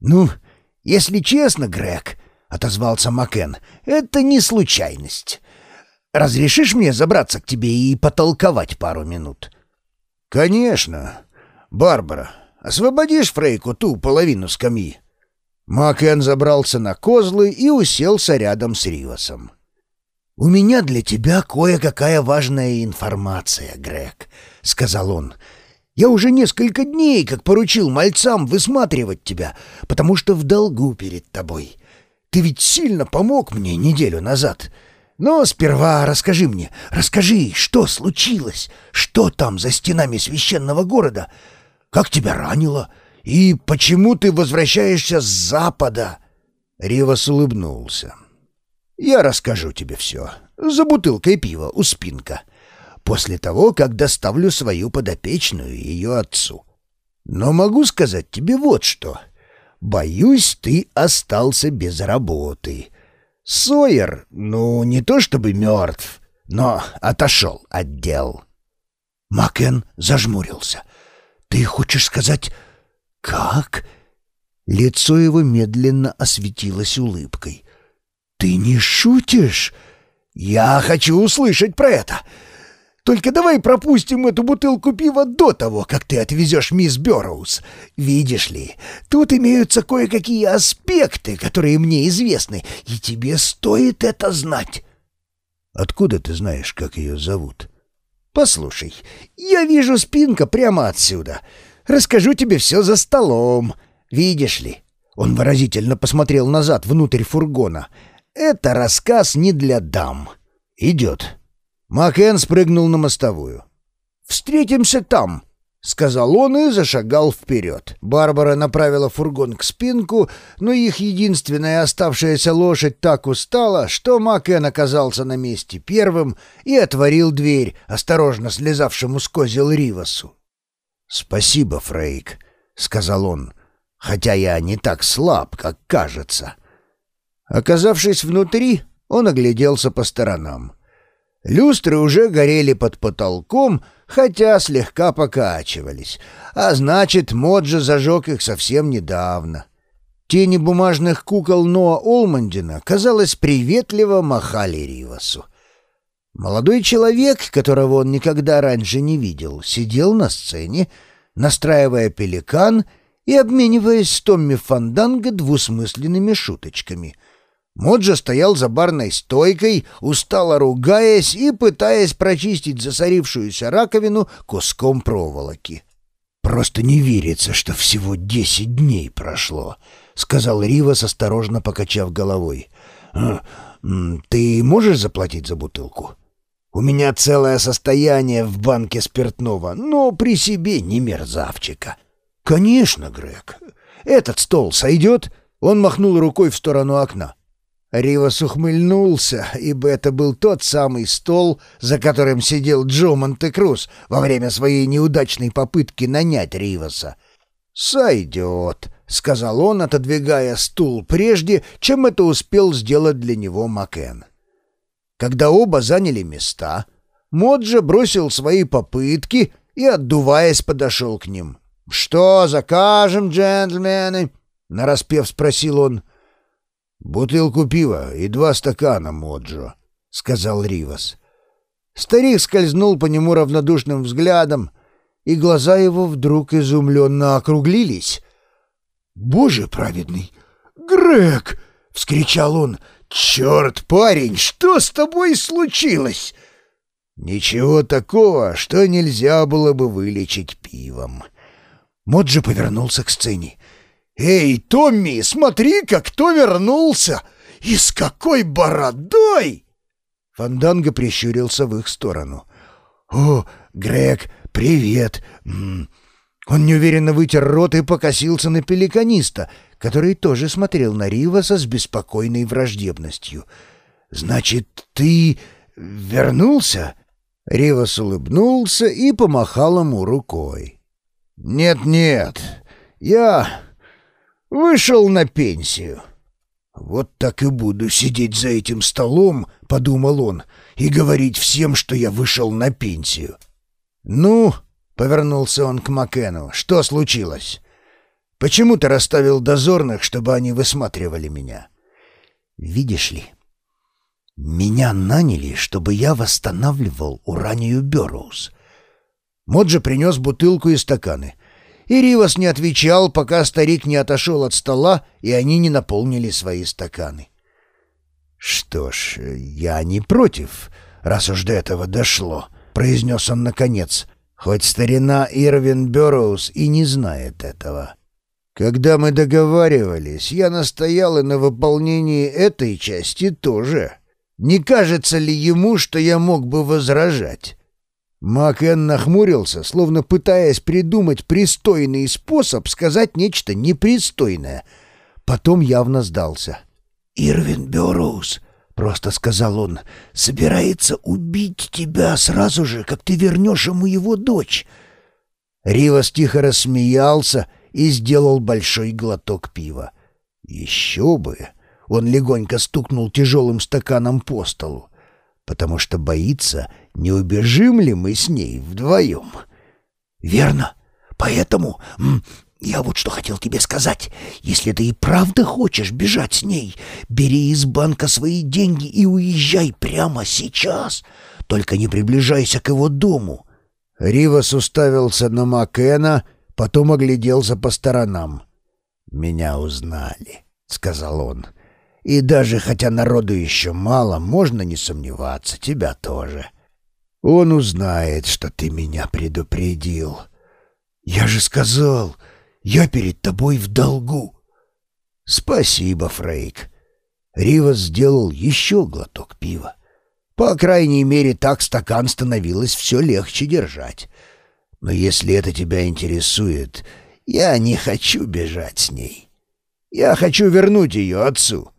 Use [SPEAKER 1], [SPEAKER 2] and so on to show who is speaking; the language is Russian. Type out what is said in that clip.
[SPEAKER 1] «Ну, если честно, Грег», — отозвался Макен, — «это не случайность. Разрешишь мне забраться к тебе и потолковать пару минут?»
[SPEAKER 2] «Конечно. Барбара, освободишь Фрейку ту половину скамьи?» Макен забрался на козлы и уселся рядом с Ривасом.
[SPEAKER 1] «У меня для тебя кое-какая важная информация, Грег», — сказал он. «Я уже несколько дней как поручил мальцам высматривать тебя, потому что в долгу перед тобой. Ты ведь сильно помог мне неделю назад. Но сперва расскажи мне, расскажи, что случилось, что там за стенами священного города, как тебя ранило, и почему ты возвращаешься с запада?»
[SPEAKER 2] Ривас улыбнулся. «Я расскажу тебе все. За бутылкой пива у спинка. После того, как доставлю свою подопечную ее отцу. Но могу сказать тебе вот что. Боюсь, ты остался без работы. Сойер, ну, не то чтобы мертв, но отошел от дел».
[SPEAKER 1] Макен зажмурился. «Ты хочешь сказать, как?» Лицо его медленно осветилось улыбкой. «Ты не шутишь?» «Я хочу услышать про это. Только давай пропустим эту бутылку пива до того, как ты отвезешь мисс Бёрроуз. Видишь ли, тут имеются кое-какие аспекты, которые мне известны, и тебе стоит это знать».
[SPEAKER 2] «Откуда ты знаешь, как ее зовут?»
[SPEAKER 1] «Послушай, я вижу спинка прямо отсюда. Расскажу тебе все за столом. Видишь ли?» Он выразительно посмотрел назад, внутрь фургона. «Это рассказ не для дам. Идет».
[SPEAKER 2] Макен спрыгнул на мостовую.
[SPEAKER 1] «Встретимся там», — сказал он и зашагал вперед. Барбара направила фургон к спинку, но их единственная оставшаяся лошадь так устала, что Макен оказался на месте первым и отворил дверь, осторожно слезавшему с козел Ривасу.
[SPEAKER 2] «Спасибо, Фрейк», — сказал он, — «хотя я не так слаб, как кажется». Оказавшись внутри, он огляделся по сторонам. Люстры уже горели под потолком, хотя слегка покачивались, а значит, Моджа зажег их совсем недавно. Тени бумажных кукол Ноа Олмандина, казалось, приветливо махали Ривасу. Молодой человек, которого он никогда раньше не видел, сидел на сцене, настраивая пеликан и обмениваясь с Томми Фанданго двусмысленными шуточками — Моджа стоял за барной стойкой, устало ругаясь и пытаясь прочистить засорившуюся раковину куском проволоки. «Просто не верится, что всего десять дней прошло», — сказал Ривас, осторожно покачав головой. «А, «Ты можешь заплатить за бутылку?» «У меня целое состояние в банке спиртного, но при себе не мерзавчика». «Конечно, Грег. Этот стол сойдет?» Он махнул рукой в сторону окна. Ривас ухмыльнулся, ибо это был тот самый стол, за которым сидел Джо Монте-Круз во время своей неудачной попытки нанять Риваса. «Сойдет», — сказал он, отодвигая стул прежде, чем это успел сделать для него Макен. Когда оба заняли места, Моджа бросил свои попытки и, отдуваясь, подошел к ним. «Что закажем, джентльмены?» — нараспев спросил он. «Бутылку пива и два стакана, Моджо», — сказал Ривас.
[SPEAKER 1] Старик скользнул по нему равнодушным взглядом, и глаза его вдруг изумленно округлились. «Боже праведный! Грег!» — вскричал он. «Черт, парень, что с тобой случилось?»
[SPEAKER 2] «Ничего такого, что нельзя было бы вылечить пивом».
[SPEAKER 1] Моджи повернулся к сцене. «Эй, Томми, смотри-ка, кто вернулся! И с какой бородой!» Фанданго прищурился в их сторону. «О, Грег, привет!» Он неуверенно вытер рот и покосился на пеликаниста, который тоже смотрел на Риваса с беспокойной враждебностью. «Значит, ты вернулся?» Ривас улыбнулся и помахал ему рукой.
[SPEAKER 2] «Нет-нет, я Вышел на пенсию. «Вот так и буду сидеть за этим столом», — подумал он, — «и говорить всем, что я вышел на пенсию».
[SPEAKER 1] «Ну», — повернулся он к Макену, — «что случилось?» Почему ты расставил дозорных, чтобы они высматривали меня?»
[SPEAKER 2] «Видишь ли, меня наняли, чтобы я восстанавливал Уранию Бёрроуз».
[SPEAKER 1] Моджи принес бутылку и стаканы. И Ривас не отвечал, пока старик не отошел от стола, и они не наполнили свои стаканы.
[SPEAKER 2] «Что ж, я не против, раз уж до этого дошло», — произнес он наконец, хоть старина Ирвин Бёрроуз и не знает этого. «Когда мы договаривались, я настоял и на выполнении этой части тоже. Не кажется ли ему, что я мог бы возражать?» Макен нахмурился, словно пытаясь придумать пристойный способ сказать нечто непристойное. Потом явно сдался. «Ирвин Бёрроуз», — просто сказал он, — «собирается убить тебя сразу же, как ты вернешь ему его дочь». Ривас тихо рассмеялся и сделал большой глоток пива. «Еще бы!» — он легонько стукнул тяжелым стаканом по столу потому что боится, не убежим ли мы с ней вдвоем.
[SPEAKER 3] Верно. Поэтому я вот что хотел тебе сказать. Если ты и правда хочешь бежать с ней, бери из банка свои деньги и уезжай прямо сейчас. Только не приближайся к его дому.
[SPEAKER 2] Ривас уставился на Макена, потом огляделся по сторонам. «Меня узнали», — сказал он. И даже хотя народу еще мало, можно не сомневаться, тебя тоже. Он узнает, что ты меня предупредил. Я же сказал, я перед тобой в долгу. Спасибо, Фрейк. Ривас сделал еще глоток пива. По крайней мере, так стакан становилось все легче держать. Но если это тебя интересует, я не хочу бежать с ней. Я хочу вернуть ее отцу.